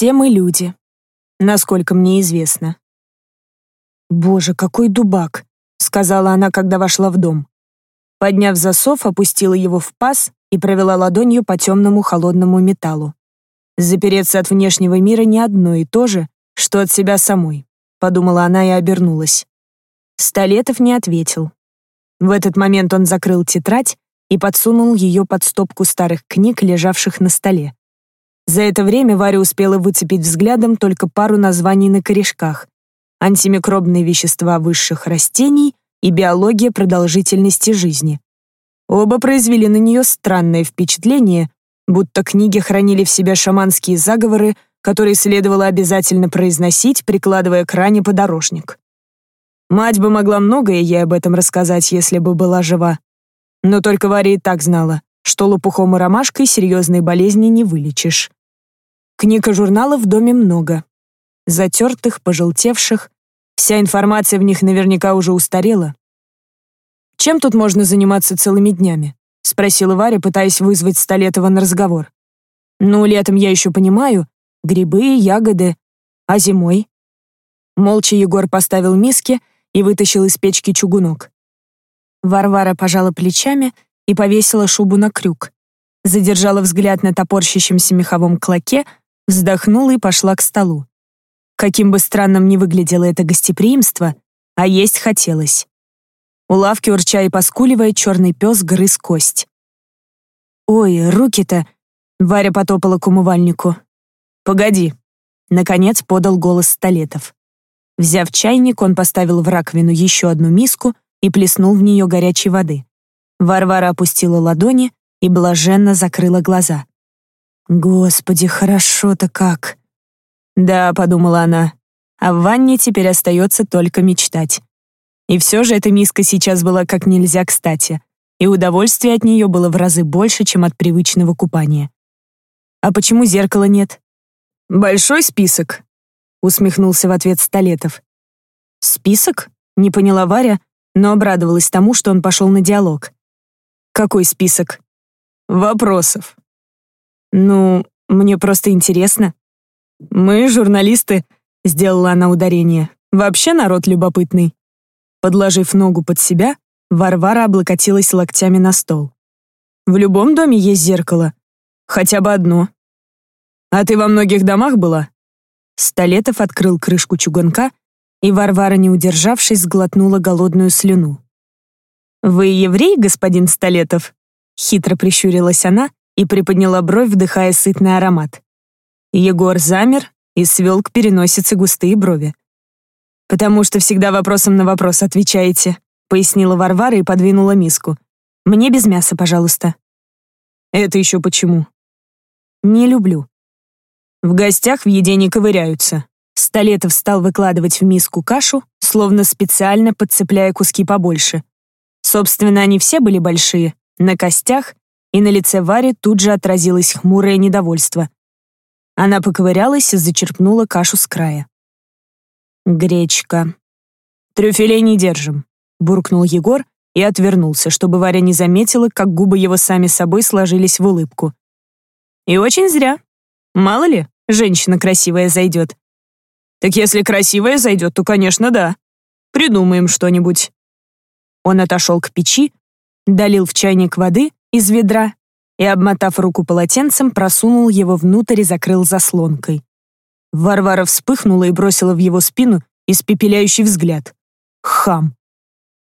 Все мы люди, насколько мне известно. «Боже, какой дубак!» — сказала она, когда вошла в дом. Подняв засов, опустила его в паз и провела ладонью по темному холодному металлу. Запереться от внешнего мира не одно и то же, что от себя самой, подумала она и обернулась. Столетов не ответил. В этот момент он закрыл тетрадь и подсунул ее под стопку старых книг, лежавших на столе. За это время Варя успела выцепить взглядом только пару названий на корешках, антимикробные вещества высших растений и биология продолжительности жизни. Оба произвели на нее странное впечатление, будто книги хранили в себе шаманские заговоры, которые следовало обязательно произносить, прикладывая к ране подорожник. Мать бы могла многое ей об этом рассказать, если бы была жива. Но только Варя и так знала, что лопухом и ромашкой серьезной болезни не вылечишь. Книг и журналов в доме много, затертых, пожелтевших. Вся информация в них наверняка уже устарела. «Чем тут можно заниматься целыми днями?» — спросила Варя, пытаясь вызвать Столетова на разговор. «Ну, летом я еще понимаю. Грибы, ягоды. А зимой?» Молча Егор поставил миски и вытащил из печки чугунок. Варвара пожала плечами и повесила шубу на крюк. Задержала взгляд на топорщащемся меховом клоке, вздохнула и пошла к столу. Каким бы странным ни выглядело это гостеприимство, а есть хотелось. У лавки, урча и поскуливая, черный пес грыз кость. «Ой, руки-то!» — Варя потопала к умывальнику. «Погоди!» — наконец подал голос Столетов. Взяв чайник, он поставил в раковину еще одну миску и плеснул в нее горячей воды. Варвара опустила ладони и блаженно закрыла глаза. «Господи, хорошо-то как!» Да, подумала она, а в ванне теперь остается только мечтать. И все же эта миска сейчас была как нельзя кстати, и удовольствие от нее было в разы больше, чем от привычного купания. А почему зеркала нет? Большой список, усмехнулся в ответ Столетов. Список? Не поняла Варя, но обрадовалась тому, что он пошел на диалог. Какой список? Вопросов. Ну, мне просто интересно. «Мы, журналисты», — сделала она ударение, — «вообще народ любопытный». Подложив ногу под себя, Варвара облокотилась локтями на стол. «В любом доме есть зеркало. Хотя бы одно. А ты во многих домах была?» Столетов открыл крышку чугунка, и Варвара, не удержавшись, сглотнула голодную слюну. «Вы еврей, господин Столетов?» Хитро прищурилась она и приподняла бровь, вдыхая сытный аромат. Егор замер и свел к переносице густые брови. «Потому что всегда вопросом на вопрос отвечаете», пояснила Варвара и подвинула миску. «Мне без мяса, пожалуйста». «Это еще почему?» «Не люблю». В гостях в еде не ковыряются. Столетов стал выкладывать в миску кашу, словно специально подцепляя куски побольше. Собственно, они все были большие, на костях, и на лице Вари тут же отразилось хмурое недовольство. Она поковырялась и зачерпнула кашу с края. «Гречка. Трюфелей не держим», — буркнул Егор и отвернулся, чтобы Варя не заметила, как губы его сами собой сложились в улыбку. «И очень зря. Мало ли, женщина красивая зайдет». «Так если красивая зайдет, то, конечно, да. Придумаем что-нибудь». Он отошел к печи, долил в чайник воды из ведра и, обмотав руку полотенцем, просунул его внутрь и закрыл заслонкой. Варвара вспыхнула и бросила в его спину испепеляющий взгляд. Хам.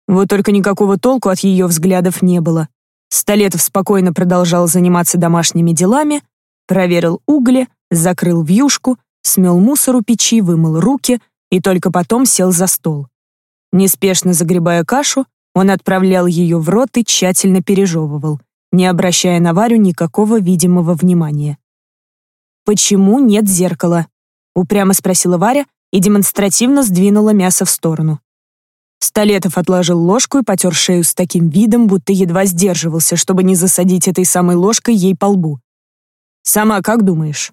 Вот только никакого толку от ее взглядов не было. Столетов спокойно продолжал заниматься домашними делами, проверил угли, закрыл вьюшку, смел мусор у печи, вымыл руки и только потом сел за стол. Неспешно загребая кашу, он отправлял ее в рот и тщательно пережевывал не обращая на Варю никакого видимого внимания. «Почему нет зеркала?» — упрямо спросила Варя и демонстративно сдвинула мясо в сторону. Столетов отложил ложку и потер шею с таким видом, будто едва сдерживался, чтобы не засадить этой самой ложкой ей по лбу. «Сама как думаешь?»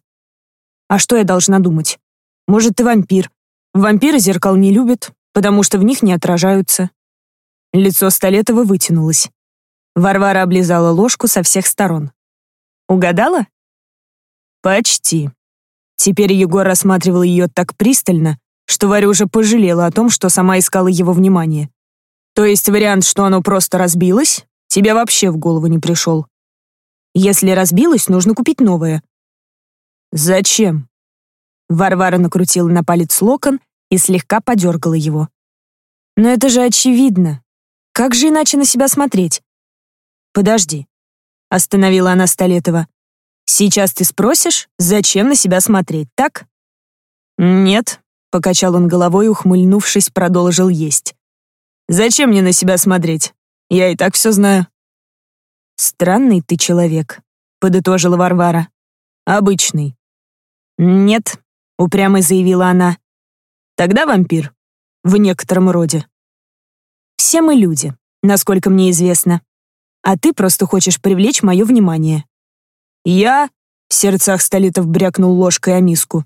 «А что я должна думать? Может, ты вампир? Вампиры зеркал не любят, потому что в них не отражаются». Лицо Столетова вытянулось. Варвара облизала ложку со всех сторон. «Угадала?» «Почти». Теперь Егор рассматривал ее так пристально, что Варя уже пожалела о том, что сама искала его внимание. То есть вариант, что оно просто разбилось, тебе вообще в голову не пришел. Если разбилось, нужно купить новое. Зачем? Варвара накрутила на палец локон и слегка подергала его. Но это же очевидно. Как же иначе на себя смотреть? Подожди. Остановила она Столетова. Сейчас ты спросишь, зачем на себя смотреть, так? Нет, покачал он головой, ухмыльнувшись, продолжил есть. Зачем мне на себя смотреть? Я и так все знаю. Странный ты человек, подытожила Варвара. Обычный. Нет, упрямо заявила она. Тогда вампир. В некотором роде. Все мы люди, насколько мне известно. А ты просто хочешь привлечь мое внимание. Я в сердцах Столитов брякнул ложкой о миску.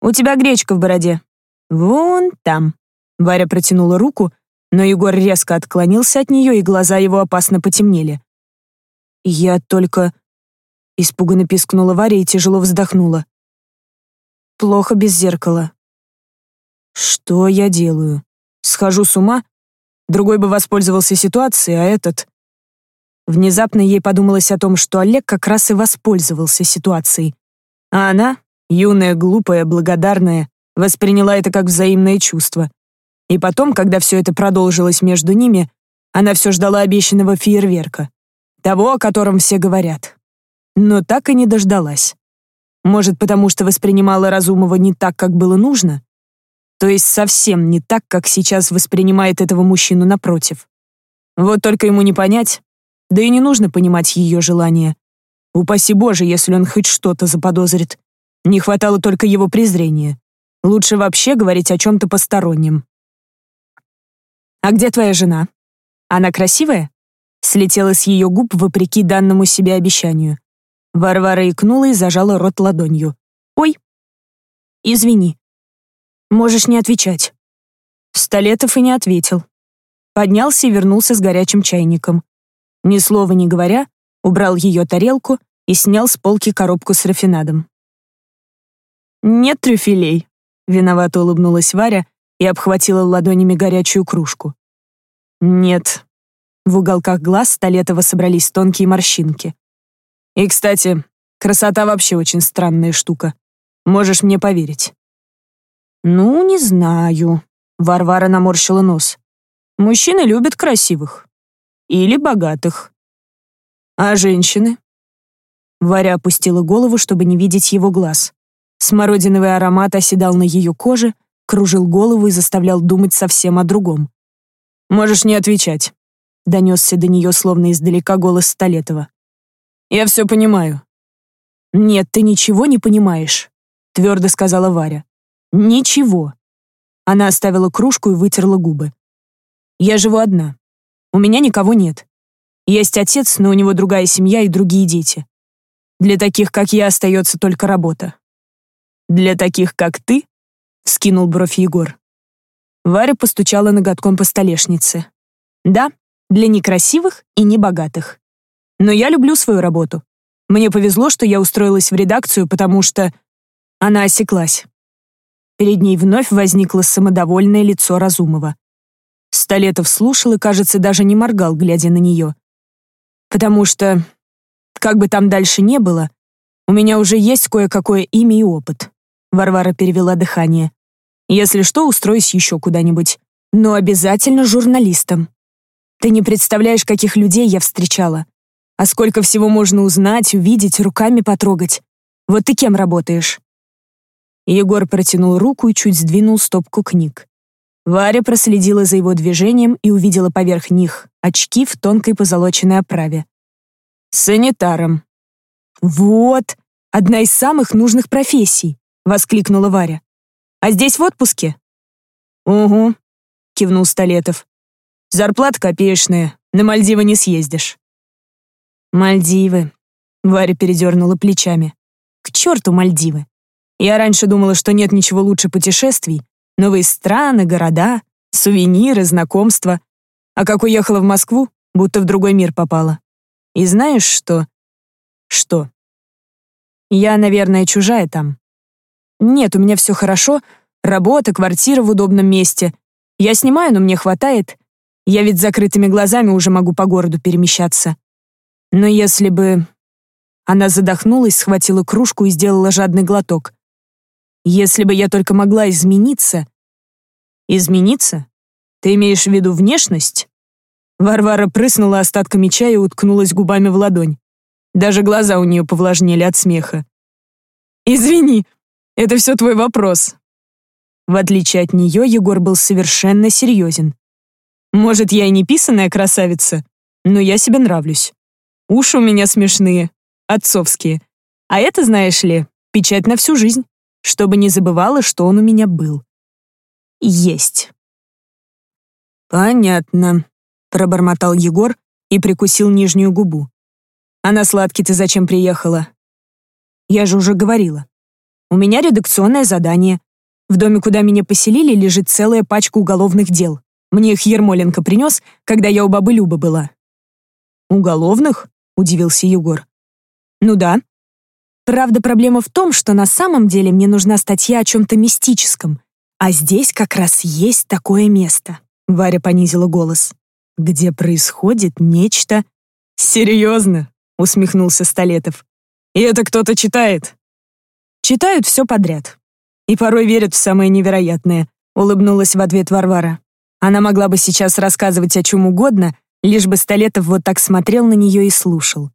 У тебя гречка в бороде. Вон там. Варя протянула руку, но Егор резко отклонился от нее, и глаза его опасно потемнели. «Я только...» — испуганно пискнула Варя и тяжело вздохнула. «Плохо без зеркала». «Что я делаю? Схожу с ума? Другой бы воспользовался ситуацией, а этот...» Внезапно ей подумалось о том, что Олег как раз и воспользовался ситуацией. А она, юная, глупая, благодарная, восприняла это как взаимное чувство. И потом, когда все это продолжилось между ними, она все ждала обещанного фейерверка. Того, о котором все говорят. Но так и не дождалась. Может, потому что воспринимала Разумова не так, как было нужно? То есть совсем не так, как сейчас воспринимает этого мужчину напротив. Вот только ему не понять, да и не нужно понимать ее желания. Упаси Боже, если он хоть что-то заподозрит. Не хватало только его презрения. Лучше вообще говорить о чем-то постороннем. «А где твоя жена? Она красивая?» Слетела с ее губ вопреки данному себе обещанию. Варвара икнула и зажала рот ладонью. «Ой, извини. Можешь не отвечать». Столетов и не ответил. Поднялся и вернулся с горячим чайником. Ни слова не говоря, убрал ее тарелку и снял с полки коробку с рафинадом. «Нет трюфелей», — виновато улыбнулась Варя, и обхватила ладонями горячую кружку. «Нет». В уголках глаз Столетова собрались тонкие морщинки. «И, кстати, красота вообще очень странная штука. Можешь мне поверить». «Ну, не знаю», — Варвара наморщила нос. «Мужчины любят красивых. Или богатых. А женщины?» Варя опустила голову, чтобы не видеть его глаз. Смородиновый аромат оседал на ее коже, кружил голову и заставлял думать совсем о другом. «Можешь не отвечать», — донесся до нее словно издалека голос Столетова. «Я все понимаю». «Нет, ты ничего не понимаешь», — твердо сказала Варя. «Ничего». Она оставила кружку и вытерла губы. «Я живу одна. У меня никого нет. Есть отец, но у него другая семья и другие дети. Для таких, как я, остается только работа. Для таких, как ты, Скинул бровь Егор. Варя постучала ноготком по столешнице. Да, для некрасивых и небогатых. Но я люблю свою работу. Мне повезло, что я устроилась в редакцию, потому что... Она осеклась. Перед ней вновь возникло самодовольное лицо Разумова. Столетов слушал и, кажется, даже не моргал, глядя на нее. Потому что, как бы там дальше не было, у меня уже есть кое-какое имя и опыт. Варвара перевела дыхание. Если что, устроюсь еще куда-нибудь. Но обязательно журналистом. Ты не представляешь, каких людей я встречала. А сколько всего можно узнать, увидеть, руками потрогать. Вот ты кем работаешь?» Егор протянул руку и чуть сдвинул стопку книг. Варя проследила за его движением и увидела поверх них очки в тонкой позолоченной оправе. «Санитаром». «Вот, одна из самых нужных профессий», — воскликнула Варя. А здесь в отпуске?» «Угу», — кивнул Столетов. «Зарплата копеечная, на Мальдивы не съездишь». «Мальдивы», — Варя передернула плечами. «К черту Мальдивы! Я раньше думала, что нет ничего лучше путешествий. Новые страны, города, сувениры, знакомства. А как уехала в Москву, будто в другой мир попала. И знаешь что? Что? Я, наверное, чужая там. Нет, у меня все хорошо. Работа, квартира в удобном месте. Я снимаю, но мне хватает. Я ведь закрытыми глазами уже могу по городу перемещаться. Но если бы... Она задохнулась, схватила кружку и сделала жадный глоток. Если бы я только могла измениться... Измениться? Ты имеешь в виду внешность? Варвара прыснула остатками чая и уткнулась губами в ладонь. Даже глаза у нее повлажнели от смеха. «Извини, это все твой вопрос». В отличие от нее, Егор был совершенно серьезен. «Может, я и не писаная красавица, но я себе нравлюсь. Уши у меня смешные, отцовские. А это, знаешь ли, печать на всю жизнь, чтобы не забывала, что он у меня был. Есть». «Понятно», — пробормотал Егор и прикусил нижнюю губу. «А на сладкий ты зачем приехала?» «Я же уже говорила. У меня редакционное задание. В доме, куда меня поселили, лежит целая пачка уголовных дел. Мне их Ермоленко принес, когда я у бабы Любы была». «Уголовных?» — удивился Егор. «Ну да. Правда, проблема в том, что на самом деле мне нужна статья о чем-то мистическом, а здесь как раз есть такое место». Варя понизила голос. «Где происходит нечто...» «Серьезно?» — усмехнулся Столетов. «И это кто-то читает?» «Читают все подряд. И порой верят в самое невероятное», — улыбнулась в ответ Варвара. Она могла бы сейчас рассказывать о чем угодно, лишь бы Столетов вот так смотрел на нее и слушал.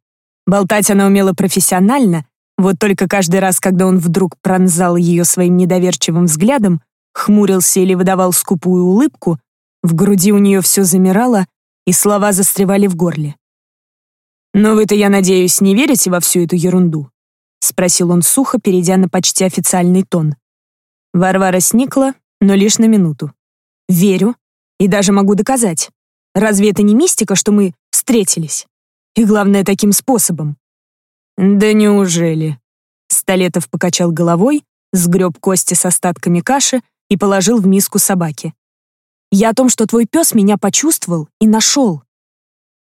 Болтать она умела профессионально, вот только каждый раз, когда он вдруг пронзал ее своим недоверчивым взглядом, хмурился или выдавал скупую улыбку, в груди у нее все замирало, и слова застревали в горле. «Но вы-то, я надеюсь, не верите во всю эту ерунду?» — спросил он сухо, перейдя на почти официальный тон. Варвара сникла, но лишь на минуту. «Верю. И даже могу доказать. Разве это не мистика, что мы встретились? И главное, таким способом?» «Да неужели?» Столетов покачал головой, сгреб кости с остатками каши и положил в миску собаки. Я о том, что твой пес меня почувствовал и нашел».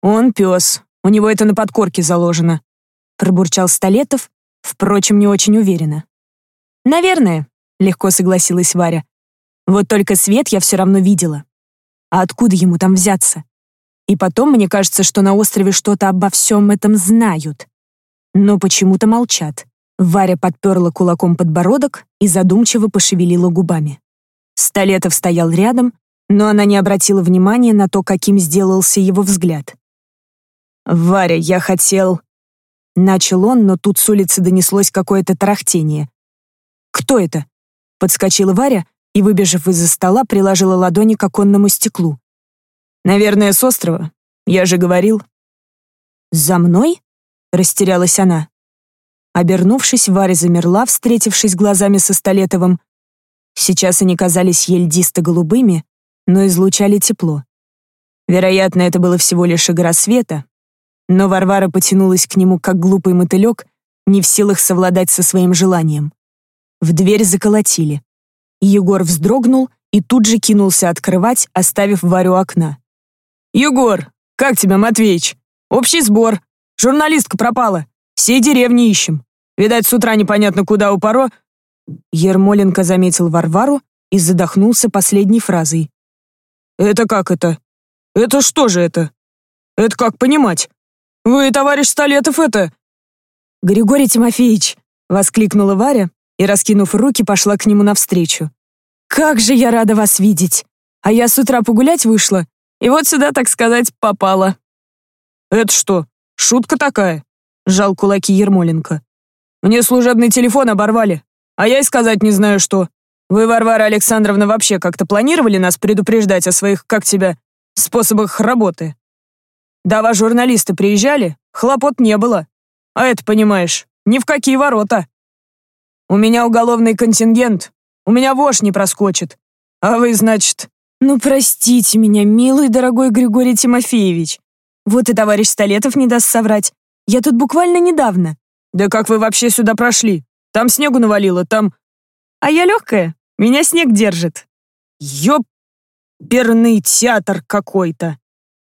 «Он пес. У него это на подкорке заложено», — пробурчал Столетов, впрочем, не очень уверенно. «Наверное», — легко согласилась Варя. «Вот только свет я все равно видела. А откуда ему там взяться? И потом, мне кажется, что на острове что-то обо всем этом знают. Но почему-то молчат». Варя подперла кулаком подбородок и задумчиво пошевелила губами. Столетов стоял рядом, но она не обратила внимания на то, каким сделался его взгляд. «Варя, я хотел...» Начал он, но тут с улицы донеслось какое-то тарахтение. «Кто это?» Подскочила Варя и, выбежав из-за стола, приложила ладони к оконному стеклу. «Наверное, с острова. Я же говорил». «За мной?» — растерялась она. Обернувшись, Варя замерла, встретившись глазами со Столетовым. Сейчас они казались ельдисто-голубыми, но излучали тепло. Вероятно, это было всего лишь игра света, но Варвара потянулась к нему, как глупый мотылек, не в силах совладать со своим желанием. В дверь заколотили. Егор вздрогнул и тут же кинулся открывать, оставив Варю окна. «Егор, как тебя, Матвеич? Общий сбор. Журналистка пропала. Всей деревни ищем. Видать, с утра непонятно куда упоро...» Ермоленко заметил Варвару и задохнулся последней фразой. «Это как это? Это что же это? Это как понимать? Вы, товарищ Столетов, это...» «Григорий Тимофеевич!» — воскликнула Варя и, раскинув руки, пошла к нему навстречу. «Как же я рада вас видеть! А я с утра погулять вышла, и вот сюда, так сказать, попала». «Это что, шутка такая?» — сжал кулаки Ермоленко. «Мне служебный телефон оборвали, а я и сказать не знаю что. Вы, Варвара Александровна, вообще как-то планировали нас предупреждать о своих, как тебя, способах работы? Да, вас журналисты приезжали, хлопот не было. А это, понимаешь, ни в какие ворота. У меня уголовный контингент, у меня вож не проскочит. А вы, значит... Ну, простите меня, милый дорогой Григорий Тимофеевич. Вот и товарищ Столетов не даст соврать. Я тут буквально недавно. Да как вы вообще сюда прошли? Там снегу навалило, там... А я легкая, меня снег держит. Ёперный театр какой-то.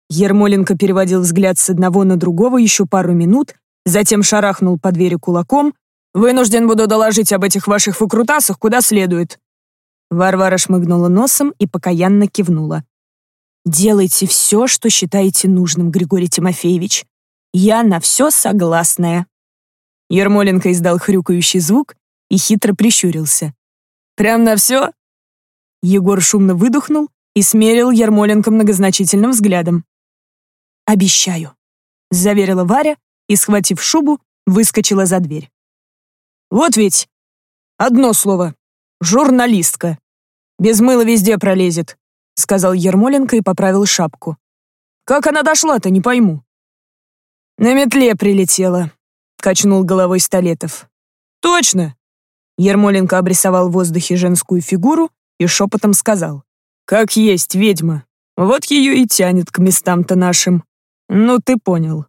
Ермоленко переводил взгляд с одного на другого еще пару минут, затем шарахнул по двери кулаком Вынужден буду доложить об этих ваших выкрутасах куда следует». Варвара шмыгнула носом и покаянно кивнула. «Делайте все, что считаете нужным, Григорий Тимофеевич. Я на все согласная». Ермоленко издал хрюкающий звук и хитро прищурился. «Прям на все?» Егор шумно выдохнул и смерил Ермоленко многозначительным взглядом. «Обещаю», — заверила Варя и, схватив шубу, выскочила за дверь. «Вот ведь одно слово — журналистка. Без мыла везде пролезет», — сказал Ермоленко и поправил шапку. «Как она дошла-то, не пойму». «На метле прилетела», — качнул головой Столетов. «Точно!» Ермоленко обрисовал в воздухе женскую фигуру и шепотом сказал. «Как есть ведьма. Вот ее и тянет к местам-то нашим. Ну, ты понял».